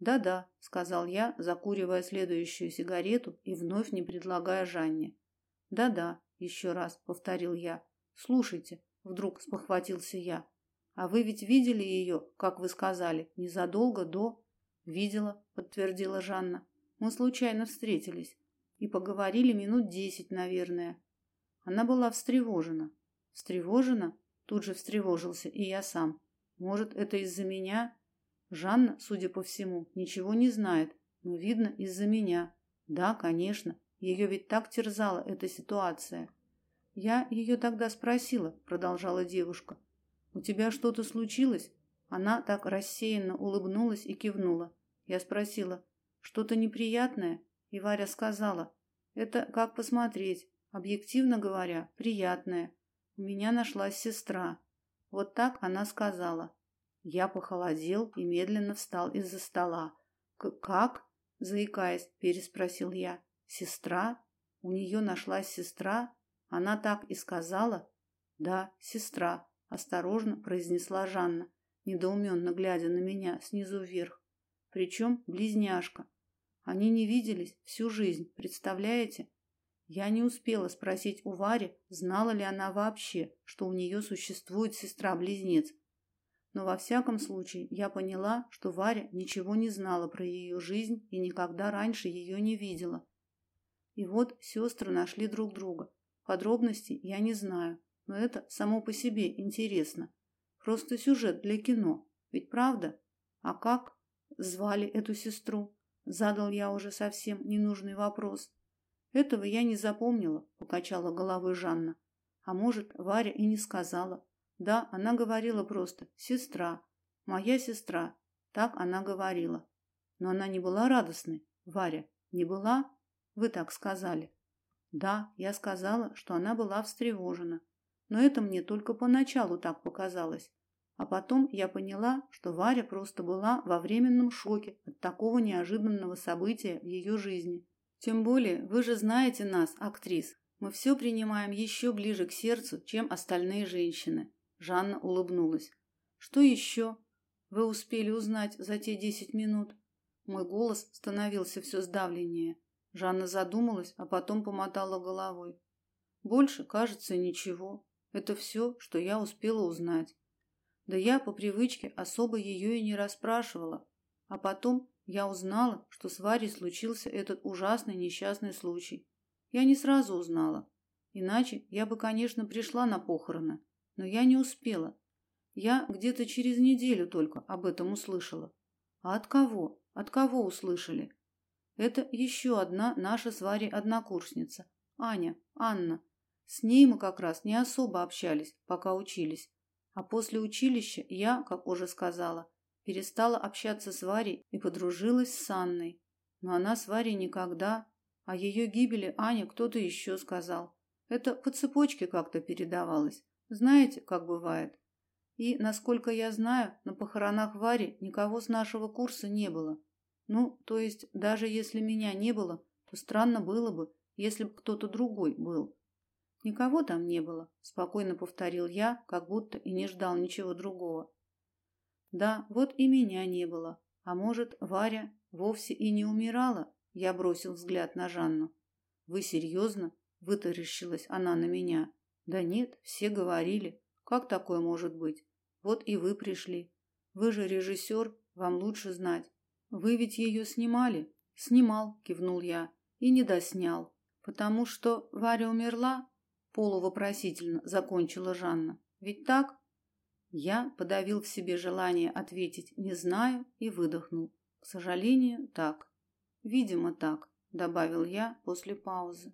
Да-да, сказал я, закуривая следующую сигарету и вновь не предлагая Жанне. Да-да, еще раз повторил я. Слушайте, вдруг спохватился я. А вы ведь видели ее, как вы сказали, незадолго до Видела, подтвердила Жанна. Мы случайно встретились и поговорили минут десять, наверное. Она была встревожена. Встревожена? Тут же встревожился и я сам. Может, это из-за меня? Жанна, судя по всему, ничего не знает, но видно из-за меня. Да, конечно, ее ведь так терзала эта ситуация. Я ее тогда спросила, продолжала девушка. У тебя что-то случилось? Она так рассеянно улыбнулась и кивнула. Я спросила: "Что-то неприятное?" И Варя сказала: "Это как посмотреть, объективно говоря, приятное. У меня нашлась сестра". Вот так она сказала. Я похолодел и медленно встал из-за стола. "Как?" заикаясь, переспросил я. "Сестра? У нее нашлась сестра?" Она так и сказала? "Да, сестра", осторожно произнесла Жанна, недоуменно глядя на меня снизу вверх. Причем близняшка. Они не виделись всю жизнь, представляете? Я не успела спросить у Вари, знала ли она вообще, что у нее существует сестра-близнец. Но во всяком случае я поняла, что Варя ничего не знала про ее жизнь и никогда раньше ее не видела. И вот сестры нашли друг друга. Подробностей я не знаю, но это само по себе интересно. Просто сюжет для кино. Ведь правда? А как звали эту сестру? Задал я уже совсем ненужный вопрос. Этого я не запомнила, покачала головой Жанна. А может, Варя и не сказала. Да, она говорила просто: "Сестра, моя сестра". Так она говорила. Но она не была радостной. Варя не была? Вы так сказали. Да, я сказала, что она была встревожена. Но это мне только поначалу так показалось. А потом я поняла, что Варя просто была во временном шоке от такого неожиданного события в ее жизни. Тем более, вы же знаете нас, актрис. Мы все принимаем еще ближе к сердцу, чем остальные женщины. Жанна улыбнулась. Что еще вы успели узнать за те десять минут? Мой голос становился все сдавленнее. Жанна задумалась, а потом помотала головой. Больше, кажется, ничего. Это все, что я успела узнать. Да я по привычке особо ее и не расспрашивала. А потом я узнала, что с Варей случился этот ужасный несчастный случай. Я не сразу узнала. Иначе я бы, конечно, пришла на похороны, но я не успела. Я где-то через неделю только об этом услышала. А от кого? От кого услышали? Это еще одна наша с Варей однокурсница, Аня, Анна. С ней мы как раз не особо общались, пока учились. А после училища я, как уже сказала, перестала общаться с Варей и подружилась с Анной. Но она с Варей никогда. О ее гибели Аня кто-то еще сказал. Это по цепочке как-то передавалось. Знаете, как бывает. И, насколько я знаю, на похоронах Вари никого с нашего курса не было. Ну, то есть, даже если меня не было, то странно было бы, если бы кто-то другой был. Никого там не было, спокойно повторил я, как будто и не ждал ничего другого. Да, вот и меня не было. А может, Варя вовсе и не умирала? Я бросил взгляд на Жанну. Вы серьезно? вытаращилась она на меня. Да нет, все говорили. Как такое может быть? Вот и вы пришли. Вы же режиссер, вам лучше знать. Вы ведь ее снимали? Снимал, кивнул я. И не доснял, потому что Варя умерла, полувопросительно закончила Жанна. Ведь так? Я подавил в себе желание ответить «не знаю» и выдохнул. К сожалению, так. Видимо, так, добавил я после паузы.